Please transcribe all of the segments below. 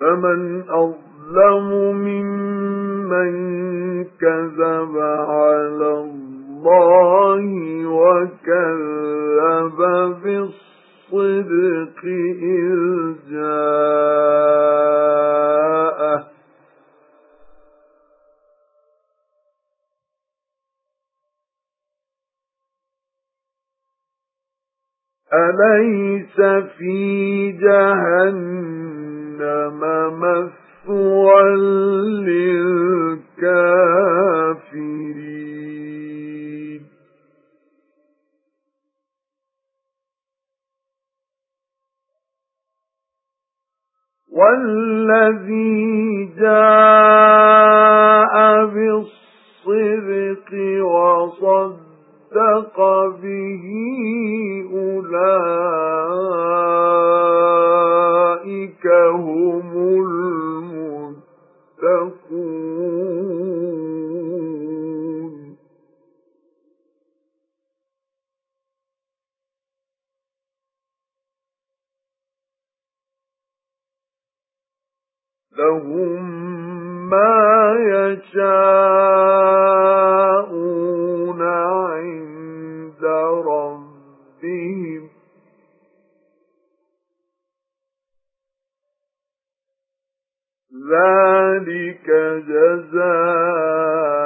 فَمَنْ أَظْلَمُ مِمَّنْ كَذَبَ عَلَى اللَّهِ وَكَذَّبَ بِالصِّدْقِ إِذْ جَاءَهُ. أَلَيْسَ فِي جَهَنَّمَ مَثْوًى لِلْكَافِرِينَ. وَالَّذِي جَاءَ بِالصِّدْقِ وَصَدَّقَ بِهِ أُولَئِكَ لَهُم مَّا يَشَاءُونَ عِندَ رَبِّهِمْ. ذَلِكَ جَزَاءُ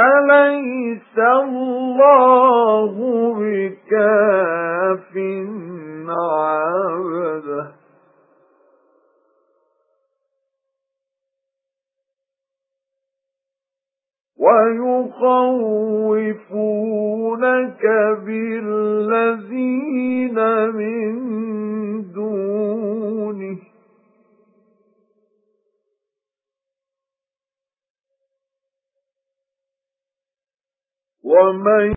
أَلَيْسَ اللَّهُ بِكَافٍ عَبْدَهُ؟ وَيُخَوِّفُونَكَ بِالَّذِينَ مِن وَمَن